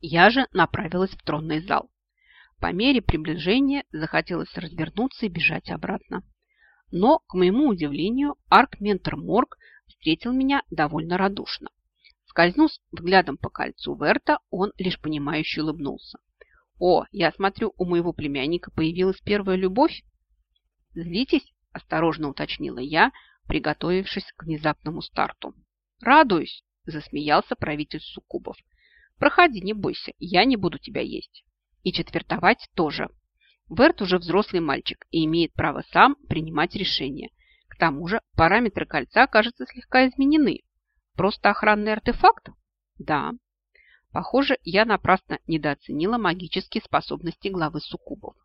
Я же направилась в тронный зал. По мере приближения захотелось развернуться и бежать обратно. Но, к моему удивлению, арк-ментор Морг встретил меня довольно радушно. Скользнув взглядом по кольцу Верта, он лишь понимающе улыбнулся. «О, я смотрю, у моего племянника появилась первая любовь?» «Злитесь?» – осторожно уточнила я, приготовившись к внезапному старту. «Радуюсь!» – засмеялся правитель Суккубов. «Проходи, не бойся, я не буду тебя есть. И четвертовать тоже. Верт уже взрослый мальчик и имеет право сам принимать решения. К тому же параметры кольца, кажется, слегка изменены. Просто охранный артефакт? Да. Похоже, я напрасно недооценила магические способности главы суккубов.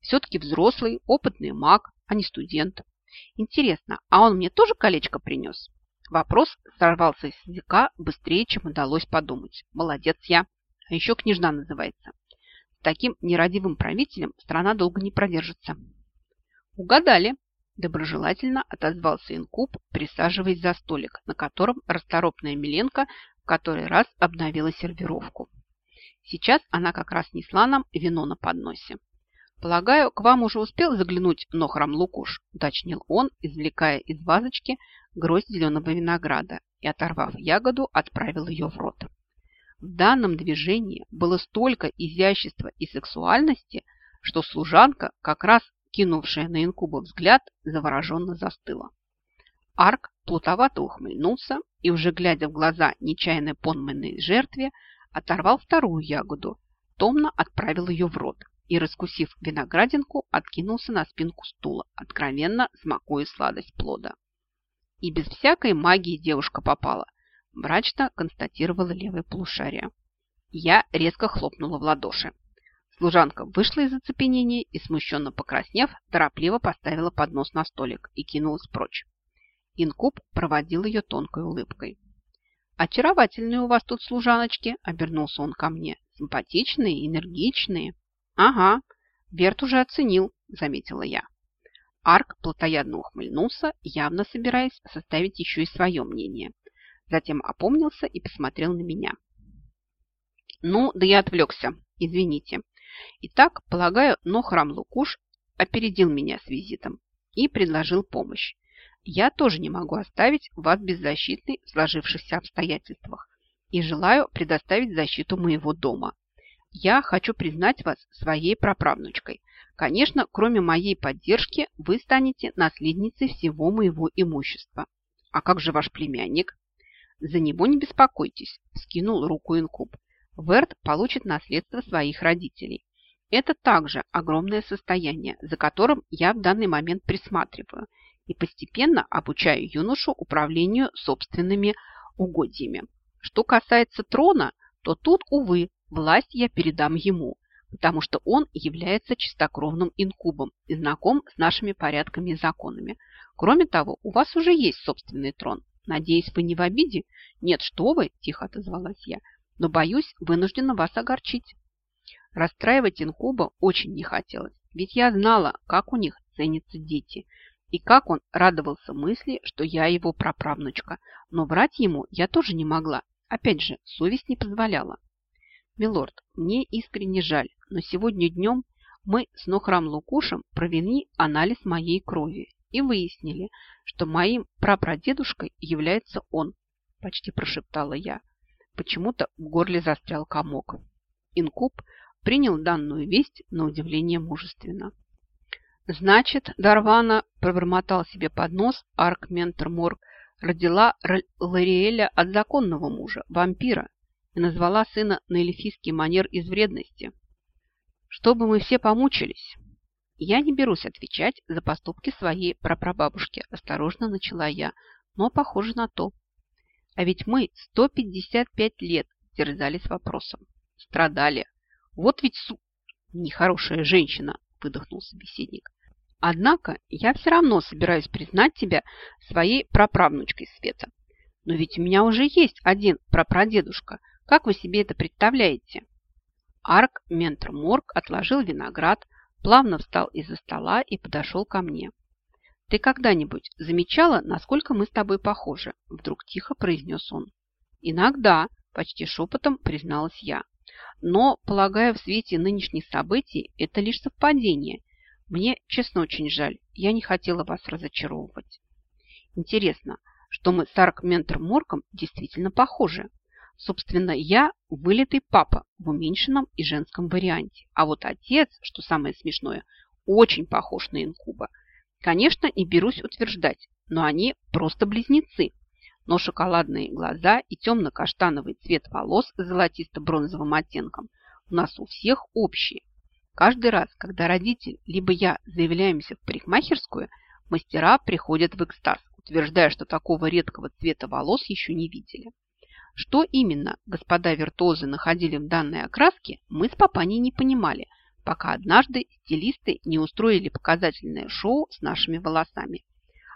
Все-таки взрослый, опытный маг, а не студент. Интересно, а он мне тоже колечко принес? Вопрос сорвался с языка быстрее, чем удалось подумать. Молодец я. А еще княжна называется. С таким нерадивым правителем страна долго не продержится. Угадали. Доброжелательно отозвался инкуб, присаживаясь за столик, на котором расторопная Миленко в который раз обновила сервировку. Сейчас она как раз несла нам вино на подносе. «Полагаю, к вам уже успел заглянуть Нохрам Лукуш», уточнил он, извлекая из вазочки гроздь зеленого винограда и, оторвав ягоду, отправил ее в рот. В данном движении было столько изящества и сексуальности, что служанка, как раз кинувшая на инкуба взгляд, завороженно застыла. Арк плутовато ухмыльнулся и, уже глядя в глаза нечаянной понманной жертве, оторвал вторую ягоду, томно отправил ее в рот и, раскусив виноградинку, откинулся на спинку стула, откровенно смакуя сладость плода. И без всякой магии девушка попала, мрачно констатировала левое полушарие. Я резко хлопнула в ладоши. Служанка вышла из оцепенения и, смущенно покраснев, торопливо поставила поднос на столик и кинулась прочь. Инкуб проводил ее тонкой улыбкой. «Очаровательные у вас тут служаночки», – обернулся он ко мне. «Симпатичные, энергичные». «Ага, Берт уже оценил», – заметила я. Арк плотоядно ухмыльнулся, явно собираясь составить еще и свое мнение. Затем опомнился и посмотрел на меня. «Ну, да я отвлекся. Извините. Итак, полагаю, но храм Лукуш опередил меня с визитом и предложил помощь. Я тоже не могу оставить вас беззащитной в сложившихся обстоятельствах и желаю предоставить защиту моего дома. Я хочу признать вас своей праправнучкой. Конечно, кроме моей поддержки, вы станете наследницей всего моего имущества. А как же ваш племянник? За него не беспокойтесь, скинул руку инкуб. Верт получит наследство своих родителей. Это также огромное состояние, за которым я в данный момент присматриваю – и постепенно обучаю юношу управлению собственными угодьями. Что касается трона, то тут, увы, власть я передам ему, потому что он является чистокровным инкубом и знаком с нашими порядками и законами. Кроме того, у вас уже есть собственный трон. Надеюсь, вы не в обиде? Нет, что вы, тихо отозвалась я, но боюсь, вынуждена вас огорчить. Расстраивать инкуба очень не хотелось, ведь я знала, как у них ценятся дети – и как он радовался мысли, что я его праправнучка. Но врать ему я тоже не могла. Опять же, совесть не позволяла. Милорд, мне искренне жаль, но сегодня днем мы с Нохрам Лукушем провели анализ моей крови и выяснили, что моим прапрадедушкой является он, почти прошептала я. Почему-то в горле застрял комок. Инкуб принял данную весть на удивление мужественно. Значит, Дарвана пробормотал себе под нос Арк Морг, родила Лариэля от законного мужа, вампира, и назвала сына на эльфийский манер из вредности. Чтобы мы все помучились. Я не берусь отвечать за поступки своей прапрабабушки, осторожно начала я, но похоже на то. А ведь мы 155 лет терзались вопросом. Страдали. Вот ведь су... Нехорошая женщина, выдохнул собеседник. Однако я все равно собираюсь признать тебя своей праправнучкой Света. Но ведь у меня уже есть один прапрадедушка. Как вы себе это представляете? Арк Ментр Морг отложил виноград, плавно встал из-за стола и подошел ко мне. «Ты когда-нибудь замечала, насколько мы с тобой похожи?» Вдруг тихо произнес он. «Иногда», – почти шепотом призналась я. но, полагаю, в свете нынешних событий это лишь совпадение. Мне, честно, очень жаль. Я не хотела вас разочаровывать. Интересно, что мы с Арк Ментор Морком действительно похожи. Собственно, я вылитый папа в уменьшенном и женском варианте. А вот отец, что самое смешное, очень похож на инкуба. Конечно, не берусь утверждать, но они просто близнецы. Но шоколадные глаза и темно-каштановый цвет волос с золотисто-бронзовым оттенком у нас у всех общие. Каждый раз, когда родитель либо я заявляемся в парикмахерскую, мастера приходят в экстаз, утверждая, что такого редкого цвета волос еще не видели. Что именно господа виртуозы находили в данной окраске, мы с папаней не понимали, пока однажды стилисты не устроили показательное шоу с нашими волосами.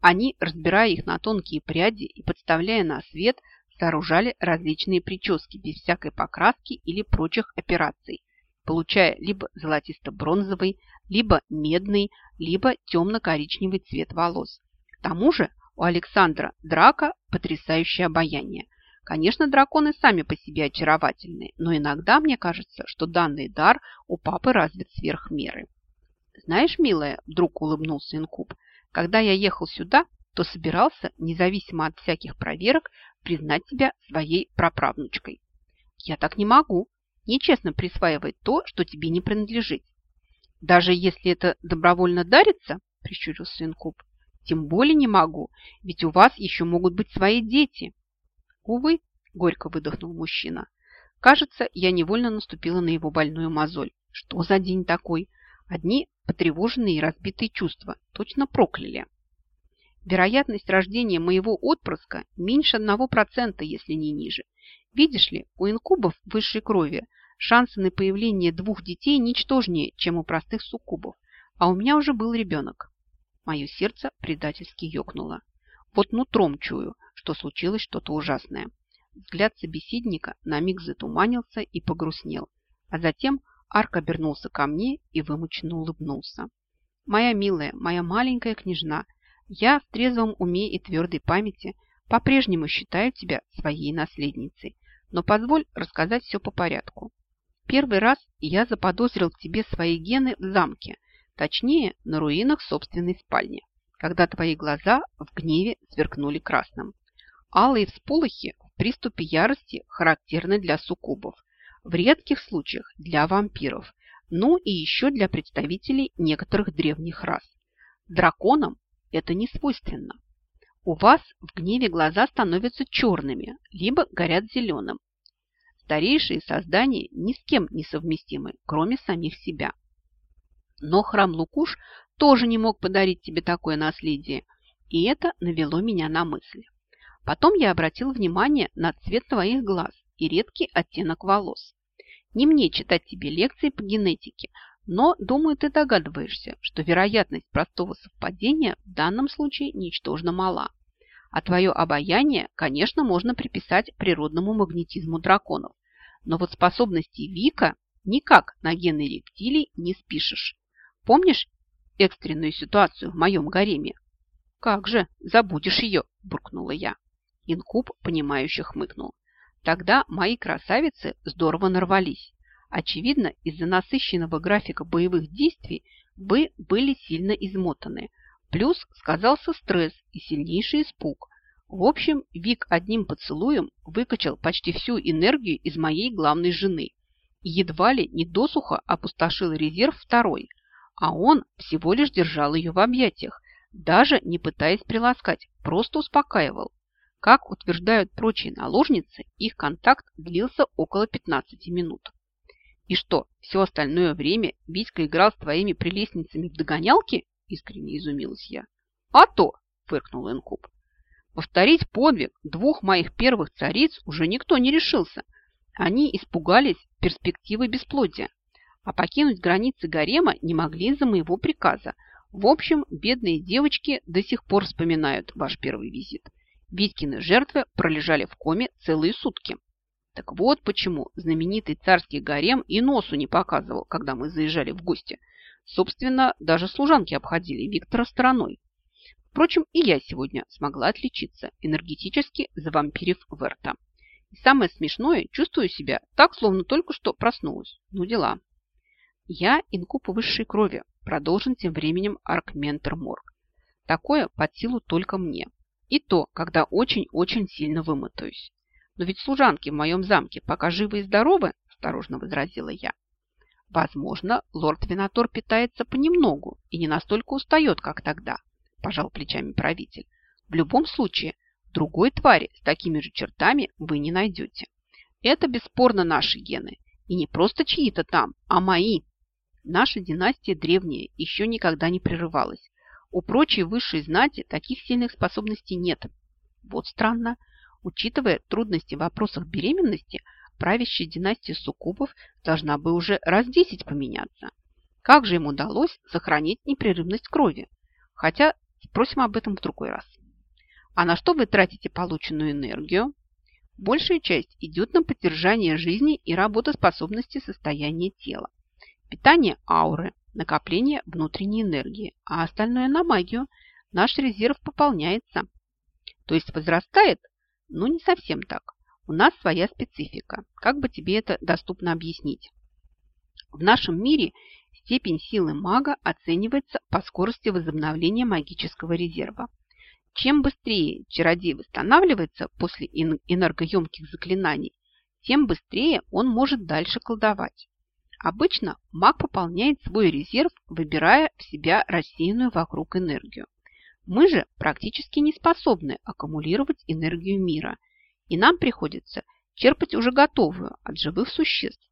Они, разбирая их на тонкие пряди и подставляя на свет, сооружали различные прически без всякой покраски или прочих операций, получая либо золотисто-бронзовый, либо медный, либо темно-коричневый цвет волос. К тому же у Александра Драка потрясающее обаяние. Конечно, драконы сами по себе очаровательны, но иногда мне кажется, что данный дар у папы развит сверх меры. Знаешь, милая, вдруг улыбнулся Инкуб, когда я ехал сюда, то собирался, независимо от всяких проверок, признать тебя своей праправнучкой. Я так не могу. Нечестно присваивать то, что тебе не принадлежит. Даже если это добровольно дарится, прищурился Инкуб, тем более не могу, ведь у вас еще могут быть свои дети. Увы, горько выдохнул мужчина. Кажется, я невольно наступила на его больную мозоль. Что за день такой? Одни потревоженные и разбитые чувства точно прокляли. Вероятность рождения моего отпрыска меньше одного процента, если не ниже. Видишь ли, у инкубов высшей крови шансы на появление двух детей ничтожнее, чем у простых суккубов, а у меня уже был ребенок. Мое сердце предательски ёкнуло. Вот нутром чую, что случилось что-то ужасное. Взгляд собеседника на миг затуманился и погрустнел, а затем Арк обернулся ко мне и вымученно улыбнулся. «Моя милая, моя маленькая княжна, я в трезвом уме и твердой памяти по-прежнему считаю тебя своей наследницей, но позволь рассказать все по порядку. Первый раз я заподозрил в тебе свои гены в замке, точнее, на руинах собственной спальни, когда твои глаза в гневе сверкнули красным. Алые всполохи в приступе ярости характерны для суккубов, в редких случаях для вампиров, ну и еще для представителей некоторых древних рас. Драконам это не свойственно. У вас в гневе глаза становятся черными, либо горят зеленым. Старейшие создания ни с кем не совместимы, кроме самих себя. Но храм Лукуш тоже не мог подарить тебе такое наследие, и это навело меня на мысль. Потом я обратил внимание на цвет твоих глаз и редкий оттенок волос. Не мне читать тебе лекции по генетике, но, думаю, ты догадываешься, что вероятность простого совпадения в данном случае ничтожно мала. А твое обаяние, конечно, можно приписать природному магнетизму драконов. Но вот способности Вика никак на гены рептилий не спишешь. Помнишь экстренную ситуацию в моем гареме? «Как же, забудешь ее!» – буркнула я. Инкуб, понимающе хмыкнул. Тогда мои красавицы здорово нарвались. Очевидно, из-за насыщенного графика боевых действий вы были сильно измотаны. Плюс сказался стресс и сильнейший испуг. В общем, Вик одним поцелуем выкачал почти всю энергию из моей главной жены. И едва ли не досуха опустошил резерв второй, а он всего лишь держал ее в объятиях, даже не пытаясь приласкать, просто успокаивал. Как утверждают прочие наложницы, их контакт длился около 15 минут. И что, все остальное время Витька играл с твоими прелестницами в догонялки? Искренне изумилась я. А то, фыркнул Инкуб. Повторить подвиг двух моих первых цариц уже никто не решился. Они испугались перспективы бесплодия, а покинуть границы гарема не могли из-за моего приказа. В общем, бедные девочки до сих пор вспоминают ваш первый визит. Витькины жертвы пролежали в коме целые сутки. Так вот почему знаменитый царский гарем и носу не показывал, когда мы заезжали в гости. Собственно, даже служанки обходили Виктора стороной. Впрочем, и я сегодня смогла отличиться, энергетически завампирив Верта. И самое смешное, чувствую себя так, словно только что проснулась. Ну, дела. Я инкуб высшей крови, продолжен тем временем Аркментер Морг. Такое под силу только мне. И то, когда очень-очень сильно вымотаюсь. Но ведь служанки в моем замке пока живы и здоровы, осторожно возразила я. Возможно, лорд Винатор питается понемногу и не настолько устает, как тогда, пожал плечами правитель. В любом случае, другой твари с такими же чертами вы не найдете. Это бесспорно наши гены. И не просто чьи-то там, а мои. Наша династия древняя, еще никогда не прерывалась. У прочей высшей знати таких сильных способностей нет. Вот странно. Учитывая трудности в вопросах беременности, правящая династия суккубов должна бы уже раз десять поменяться. Как же им удалось сохранить непрерывность крови? Хотя спросим об этом в другой раз. А на что вы тратите полученную энергию? Большая часть идет на поддержание жизни и работоспособности состояния тела. Питание ауры, накопление внутренней энергии, а остальное на магию. Наш резерв пополняется. То есть возрастает? Ну, не совсем так. У нас своя специфика. Как бы тебе это доступно объяснить? В нашем мире степень силы мага оценивается по скорости возобновления магического резерва. Чем быстрее чародей восстанавливается после энергоемких заклинаний, тем быстрее он может дальше колдовать. Обычно маг пополняет свой резерв, выбирая в себя рассеянную вокруг энергию. Мы же практически не способны аккумулировать энергию мира, и нам приходится черпать уже готовую от живых существ.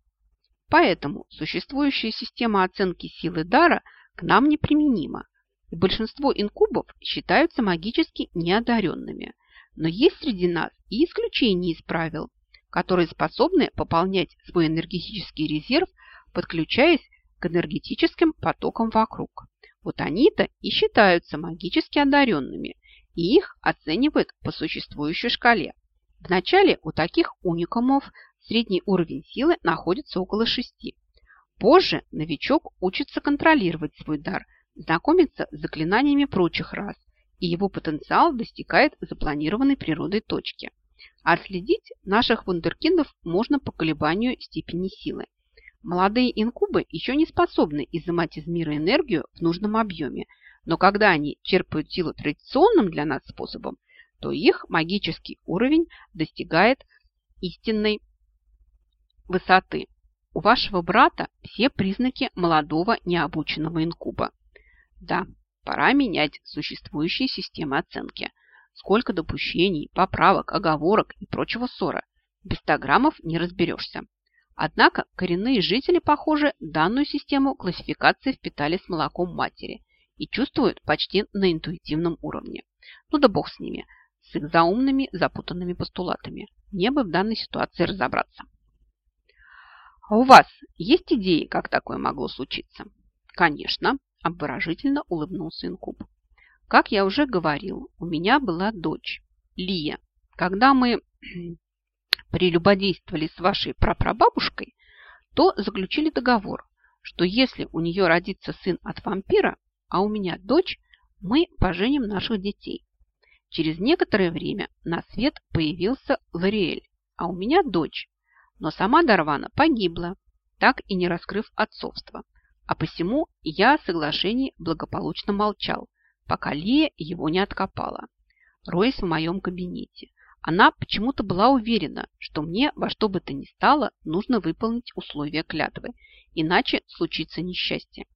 Поэтому существующая система оценки силы дара к нам неприменима, и большинство инкубов считаются магически неодаренными. Но есть среди нас и исключения из правил, которые способны пополнять свой энергетический резерв подключаясь к энергетическим потокам вокруг. Вот они-то и считаются магически одаренными, и их оценивают по существующей шкале. Вначале у таких уникумов средний уровень силы находится около 6. Позже новичок учится контролировать свой дар, знакомиться с заклинаниями прочих рас, и его потенциал достигает запланированной природой точки. Отследить наших вундеркиндов можно по колебанию степени силы. Молодые инкубы еще не способны изымать из мира энергию в нужном объеме, но когда они черпают силу традиционным для нас способом, то их магический уровень достигает истинной высоты. У вашего брата все признаки молодого необученного инкуба. Да, пора менять существующие системы оценки. Сколько допущений, поправок, оговорок и прочего ссора. Без стограммов не разберешься. Однако коренные жители, похоже, данную систему классификации впитали с молоком матери и чувствуют почти на интуитивном уровне. Ну да бог с ними, с их заумными запутанными постулатами. Мне бы в данной ситуации разобраться. А у вас есть идеи, как такое могло случиться? Конечно, обворожительно улыбнулся инкуб. Как я уже говорил, у меня была дочь, Лия. Когда мы прелюбодействовали с вашей прапрабабушкой, то заключили договор, что если у нее родится сын от вампира, а у меня дочь, мы поженим наших детей. Через некоторое время на свет появился Лориэль, а у меня дочь. Но сама Дарвана погибла, так и не раскрыв отцовство. А посему я о соглашении благополучно молчал, пока Лия его не откопала. Роясь в моем кабинете. Она почему-то была уверена, что мне во что бы то ни стало нужно выполнить условия клятвы, иначе случится несчастье.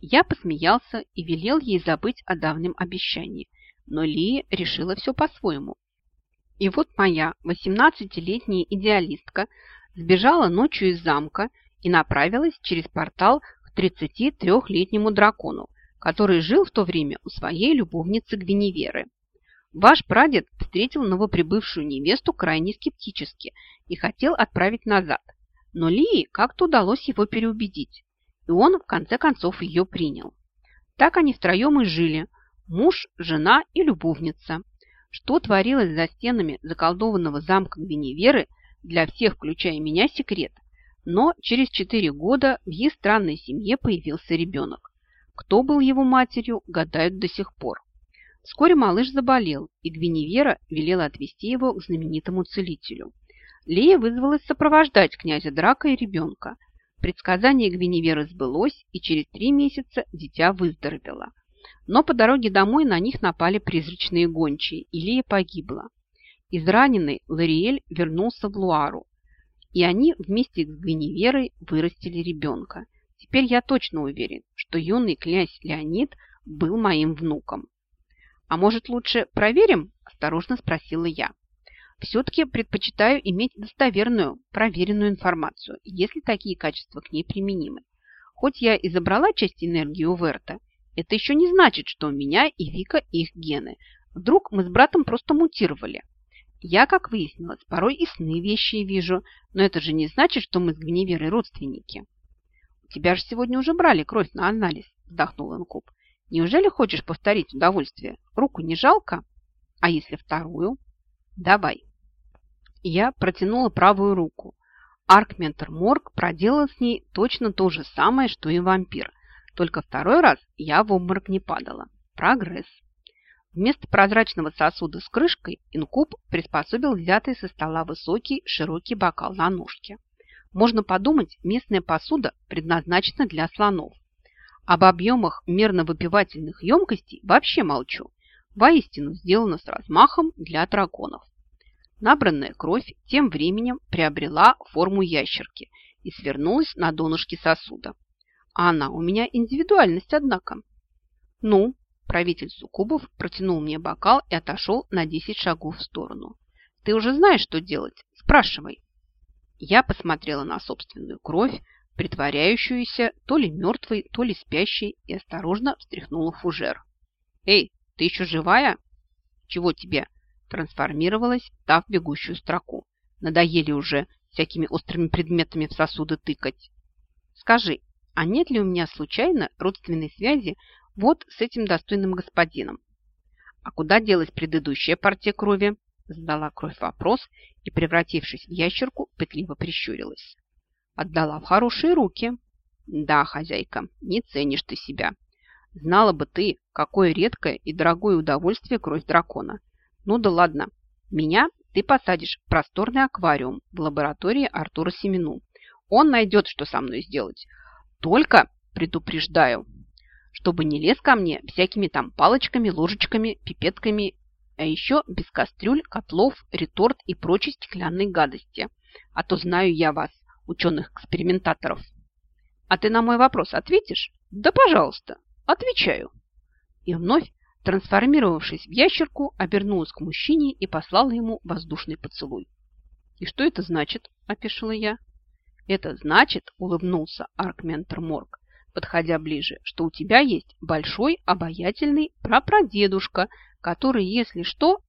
Я посмеялся и велел ей забыть о давнем обещании, но Лия решила все по-своему. И вот моя 18-летняя идеалистка сбежала ночью из замка и направилась через портал к 33-летнему дракону, который жил в то время у своей любовницы Гвиневеры. Ваш прадед встретил новоприбывшую невесту крайне скептически и хотел отправить назад. Но Лии как-то удалось его переубедить, и он в конце концов ее принял. Так они втроем и жили – муж, жена и любовница. Что творилось за стенами заколдованного замка Гвиневеры, для всех, включая меня, секрет. Но через четыре года в их странной семье появился ребенок. Кто был его матерью, гадают до сих пор. Вскоре малыш заболел, и Гвиневера велела отвезти его к знаменитому целителю. Лея вызвалась сопровождать князя Драка и ребенка. Предсказание Гвиневеры сбылось, и через три месяца дитя выздоровело. Но по дороге домой на них напали призрачные гончие, и Лея погибла. Израненный Лориэль вернулся в Луару, и они вместе с Гвиневерой вырастили ребенка. Теперь я точно уверен, что юный князь Леонид был моим внуком. «А может, лучше проверим?» – осторожно спросила я. Все-таки предпочитаю иметь достоверную, проверенную информацию, если такие качества к ней применимы. Хоть я и забрала часть энергии у Верта, это еще не значит, что у меня и Вика их гены. Вдруг мы с братом просто мутировали. Я, как выяснилось, порой и сны вещи вижу, но это же не значит, что мы с Гвиневерой родственники. У тебя же сегодня уже брали кровь на анализ, вздохнул Инкуб. Неужели хочешь повторить удовольствие? Руку не жалко? А если вторую? Давай. Я протянула правую руку. Аркментер Морг проделал с ней точно то же самое, что и вампир. Только второй раз я в обморок не падала. Прогресс. Вместо прозрачного сосуда с крышкой инкуб приспособил взятый со стола высокий широкий бокал на ножке. Можно подумать, местная посуда предназначена для слонов. Об объемах мерно-выпивательных емкостей вообще молчу. Воистину сделано с размахом для драконов. Набранная кровь тем временем приобрела форму ящерки и свернулась на донышке сосуда. А она у меня индивидуальность, однако. Ну, правитель Сукубов протянул мне бокал и отошел на 10 шагов в сторону. Ты уже знаешь, что делать? Спрашивай. Я посмотрела на собственную кровь, притворяющуюся то ли мертвой, то ли спящей, и осторожно встряхнула фужер. «Эй, ты еще живая?» «Чего тебе?» трансформировалась, дав бегущую строку. Надоели уже всякими острыми предметами в сосуды тыкать. Скажи, а нет ли у меня случайно родственной связи вот с этим достойным господином? А куда делась предыдущая партия крови? Задала кровь вопрос и, превратившись в ящерку, пытливо прищурилась. Отдала в хорошие руки. Да, хозяйка, не ценишь ты себя. Знала бы ты, какое редкое и дорогое удовольствие кровь дракона – ну да ладно. Меня ты посадишь в просторный аквариум в лаборатории Артура Семену. Он найдет, что со мной сделать. Только предупреждаю, чтобы не лез ко мне всякими там палочками, ложечками, пипетками, а еще без кастрюль, котлов, реторт и прочей стеклянной гадости. А то знаю я вас, ученых-экспериментаторов. А ты на мой вопрос ответишь? Да, пожалуйста, отвечаю. И вновь Трансформировавшись в ящерку, обернулась к мужчине и послала ему воздушный поцелуй. «И что это значит?» – опешила я. «Это значит, – улыбнулся Аркментер Морг, подходя ближе, что у тебя есть большой обаятельный прапрадедушка, который, если что...»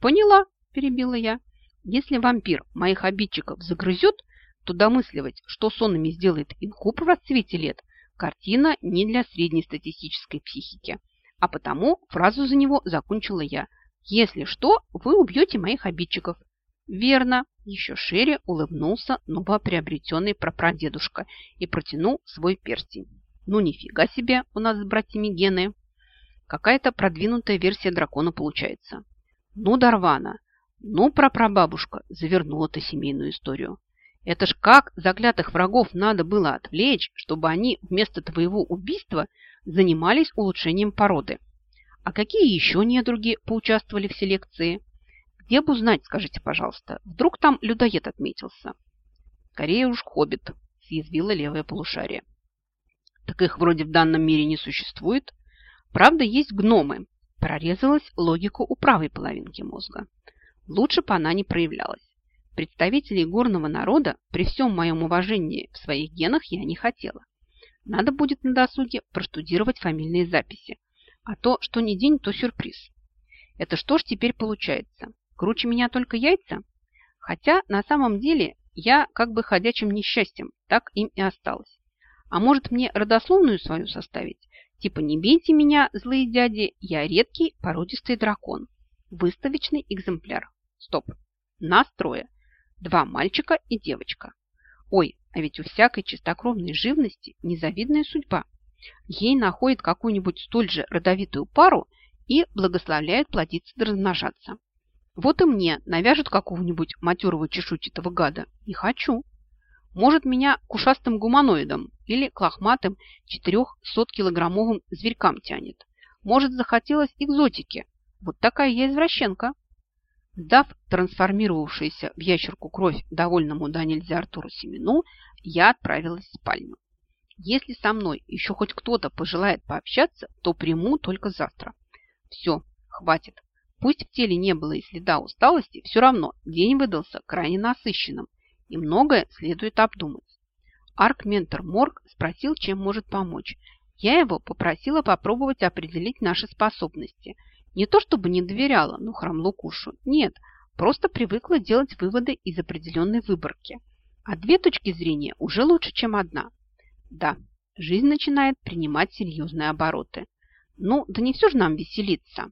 «Поняла», – перебила я. «Если вампир моих обидчиков загрызет, то домысливать, что сонами сделает инкуб в расцвете лет, картина не для среднестатистической психики» а потому фразу за него закончила я. «Если что, вы убьете моих обидчиков». «Верно!» – еще шире улыбнулся новоприобретенный прапрадедушка и протянул свой перстень. «Ну, нифига себе у нас с братьями гены!» Какая-то продвинутая версия дракона получается. Ну, Дарвана, ну, прапрабабушка завернула-то семейную историю. Это ж как заклятых врагов надо было отвлечь, чтобы они вместо твоего убийства занимались улучшением породы. А какие еще недруги поучаствовали в селекции? Где бы узнать, скажите, пожалуйста. Вдруг там людоед отметился? Скорее уж хоббит, съязвила левое полушарие. Так их вроде в данном мире не существует. Правда, есть гномы. Прорезалась логика у правой половинки мозга. Лучше бы она не проявлялась. Представителей горного народа при всем моем уважении в своих генах я не хотела. Надо будет на досуге проштудировать фамильные записи. А то, что не день, то сюрприз. Это что ж теперь получается? Круче меня только яйца? Хотя на самом деле я как бы ходячим несчастьем, так им и осталось. А может мне родословную свою составить? Типа не бейте меня, злые дяди, я редкий породистый дракон. Выставочный экземпляр. Стоп. Нас трое. Два мальчика и девочка. Ой, а ведь у всякой чистокровной живности незавидная судьба. Ей находит какую-нибудь столь же родовитую пару и благословляет плодиться да размножаться. Вот и мне навяжут какого-нибудь матерого чешуйчатого гада. Не хочу. Может, меня к ушастым гуманоидам или к лохматым 400-килограммовым зверькам тянет. Может, захотелось экзотики. Вот такая я извращенка. Сдав трансформировавшуюся в ящерку кровь довольному да нельзя Артуру Семену, я отправилась в спальню. Если со мной еще хоть кто-то пожелает пообщаться, то приму только завтра. Все, хватит. Пусть в теле не было и следа усталости, все равно день выдался крайне насыщенным, и многое следует обдумать. Арк-ментор Морг спросил, чем может помочь. Я его попросила попробовать определить наши способности. Не то чтобы не доверяла, ну, храм Лукушу. Нет, просто привыкла делать выводы из определенной выборки. А две точки зрения уже лучше, чем одна. Да, жизнь начинает принимать серьезные обороты. Ну, да не все же нам веселиться.